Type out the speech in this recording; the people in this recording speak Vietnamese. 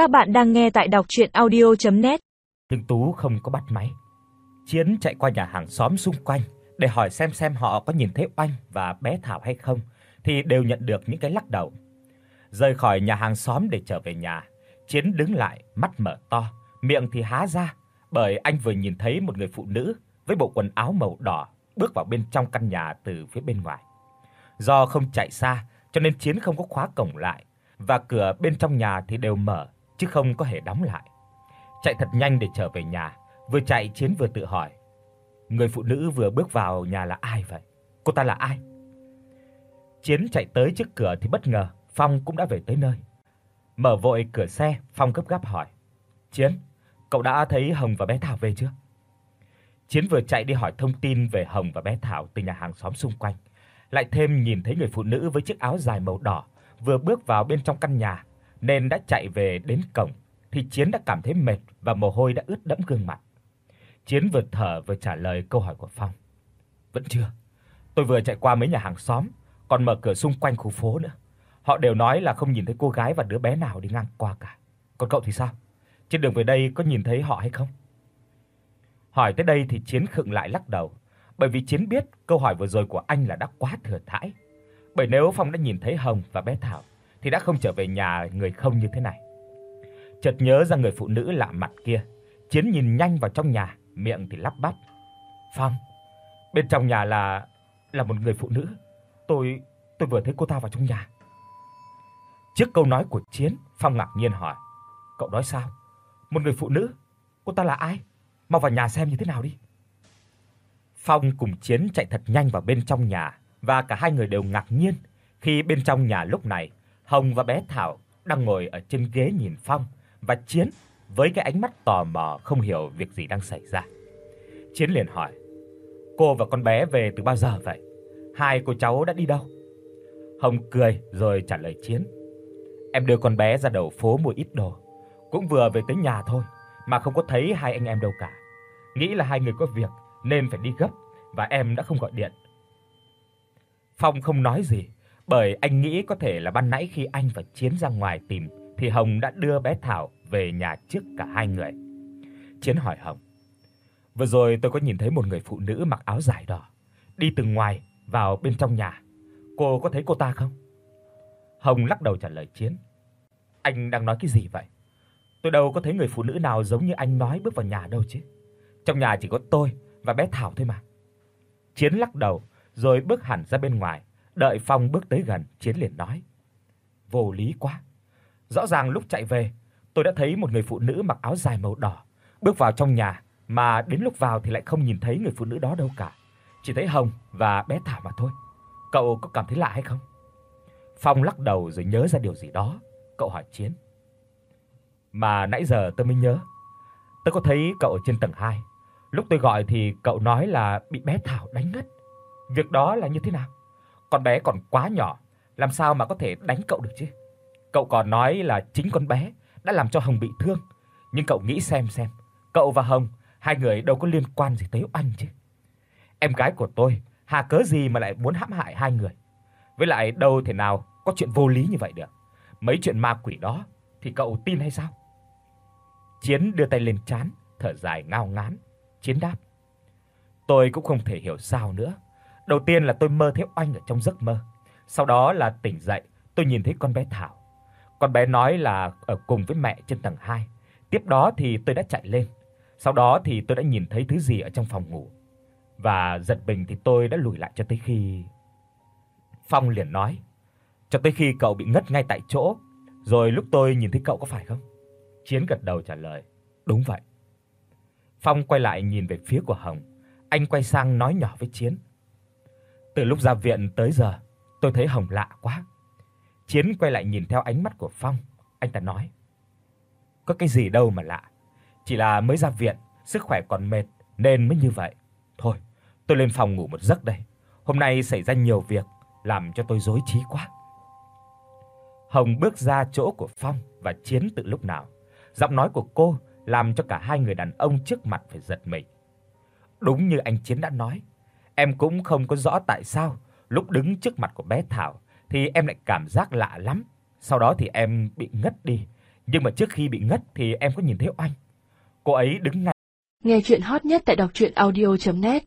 Các bạn đang nghe tại đọc audio net Nhưng Tú không có bắt máy. Chiến chạy qua nhà hàng xóm xung quanh để hỏi xem xem họ có nhìn thấy Oanh và bé Thảo hay không thì đều nhận được những cái lắc đầu. Rời khỏi nhà hàng xóm để trở về nhà, Chiến đứng lại, mắt mở to, miệng thì há ra, bởi anh vừa nhìn thấy một người phụ nữ với bộ quần áo màu đỏ bước vào bên trong căn nhà từ phía bên ngoài. Do không chạy xa, cho nên Chiến không có khóa cổng lại và cửa bên trong nhà thì đều mở chứ không có hề đóng lại. Chạy thật nhanh để trở về nhà, vừa chạy Chiến vừa tự hỏi, người phụ nữ vừa bước vào nhà là ai vậy? Cô ta là ai? Chiến chạy tới trước cửa thì bất ngờ Phong cũng đã về tới nơi. Mở vội cửa xe, Phong gấp gáp hỏi: "Chiến, cậu đã thấy Hồng và bé Thảo về chưa?" Chiến vừa chạy đi hỏi thông tin về Hồng và bé Thảo từ nhà hàng xóm xung quanh, lại thêm nhìn thấy người phụ nữ với chiếc áo dài màu đỏ vừa bước vào bên trong căn nhà nên đã chạy về đến cổng thì Chiến đã cảm thấy mệt và mồ hôi đã ướt đẫm gương mặt. Chiến vừa thở vừa trả lời câu hỏi của Phong. Vẫn chưa. Tôi vừa chạy qua mấy nhà hàng xóm, còn mở cửa xung quanh khu phố nữa. Họ đều nói là không nhìn thấy cô gái và đứa bé nào đi ngang qua cả. Còn cậu thì sao? Trên đường về đây có nhìn thấy họ hay không? Hỏi tới đây thì Chiến khựng lại lắc đầu, bởi vì Chiến biết câu hỏi vừa rồi của anh là đã quá thừa thãi. Bởi nếu Phong đã nhìn thấy Hồng và bé Thảo thì đã không trở về nhà người không như thế này. Chợt nhớ ra người phụ nữ lạ mặt kia, Chiến nhìn nhanh vào trong nhà, miệng thì lắp bắp. "Phong, bên trong nhà là là một người phụ nữ. Tôi tôi vừa thấy cô ta vào trong nhà." Trước câu nói của Chiến, Phong ngạc nhiên hỏi: "Cậu nói sao? Một người phụ nữ? Cô ta là ai? Mau vào nhà xem như thế nào đi." Phong cùng Chiến chạy thật nhanh vào bên trong nhà và cả hai người đều ngạc nhiên khi bên trong nhà lúc này, Hồng và bé Thảo đang ngồi ở trên ghế nhìn Phong và Chiến với cái ánh mắt tò mò không hiểu việc gì đang xảy ra. Chiến liền hỏi: "Cô và con bé về từ bao giờ vậy? Hai cô cháu đã đi đâu?" Hồng cười rồi trả lời Chiến: "Em đưa con bé ra đầu phố mua ít đồ, cũng vừa về tới nhà thôi mà không có thấy hai anh em đâu cả. Nghĩ là hai người có việc nên phải đi gấp và em đã không gọi điện." Phong không nói gì, bởi anh nghĩ có thể là ban nãy khi anh và Chiến ra ngoài tìm thì Hồng đã đưa bé Thảo về nhà trước cả hai người. Chiến hỏi Hồng: "Vừa rồi tôi có nhìn thấy một người phụ nữ mặc áo dài đỏ đi từ ngoài vào bên trong nhà. Cô có thấy cô ta không?" Hồng lắc đầu trả lời Chiến: "Anh đang nói cái gì vậy? Tôi đâu có thấy người phụ nữ nào giống như anh nói bước vào nhà đâu chứ. Trong nhà chỉ có tôi và bé Thảo thôi mà." Chiến lắc đầu rồi bước hẳn ra bên ngoài, đợi Phong bước tới gần, Chiến liền nói: "Vô lý quá. Rõ ràng lúc chạy về, tôi đã thấy một người phụ nữ mặc áo dài màu đỏ bước vào trong nhà, mà đến lúc vào thì lại không nhìn thấy người phụ nữ đó đâu cả. Chỉ thấy Hồng và bé Thảo mà thôi. Cậu có cảm thấy lạ hay không?" Phong lắc đầu rồi nhớ ra điều gì đó, cậu hỏi Chiến: "Mà nãy giờ tôi mới nhớ, tôi có thấy cậu ở trên tầng 2. Lúc tôi gọi thì cậu nói là bị bé Thảo đánh ngất. Việc đó là như thế nào? Con bé còn quá nhỏ, làm sao mà có thể đánh cậu được chứ? Cậu còn nói là chính con bé đã làm cho Hồng bị thương, nhưng cậu nghĩ xem xem, cậu và Hồng, hai người đâu có liên quan gì tới anh chứ. Em gái của tôi, hà cớ gì mà lại muốn hãm hại hai người? Với lại đâu thể nào có chuyện vô lý như vậy được. Mấy chuyện ma quỷ đó thì cậu tin hay sao? Chiến đưa tay lên trán, thở dài ngao ngán, Chiến đáp: Tôi cũng không thể hiểu sao nữa. Đầu tiên là tôi mơ thấy oanh ở trong giấc mơ. Sau đó là tỉnh dậy, tôi nhìn thấy con bé Thảo. Con bé nói là ở cùng với mẹ trên tầng 2. Tiếp đó thì tôi đã chạy lên. Sau đó thì tôi đã nhìn thấy thứ gì ở trong phòng ngủ. Và giật mình thì tôi đã lùi lại cho tới khi Phong liền nói, cho tới khi cậu bị ngất ngay tại chỗ, rồi lúc tôi nhìn thấy cậu có phải không? Chiến gật đầu trả lời, đúng vậy. Phong quay lại nhìn về phía của Hồng, anh quay sang nói nhỏ với Chiến. Từ lúc ra viện tới giờ, tôi thấy Hồng lạ quá. Chiến quay lại nhìn theo ánh mắt của Phong, anh ta nói: "Có cái gì đâu mà lạ, chỉ là mới ra viện, sức khỏe còn mệt nên mới như vậy. Thôi, tôi lên phòng ngủ một giấc đây. Hôm nay xảy ra nhiều việc, làm cho tôi rối trí quá." Hồng bước ra chỗ của Phong và Chiến từ lúc nào. Giọng nói của cô làm cho cả hai người đàn ông trước mặt phải giật mình. Đúng như anh Chiến đã nói, em cũng không có rõ tại sao lúc đứng trước mặt của bé Thảo thì em lại cảm giác lạ lắm. Sau đó thì em bị ngất đi, nhưng mà trước khi bị ngất thì em có nhìn thấy Oanh. Cô ấy đứng ngay Nghe chuyện hot nhất tại đọc audio net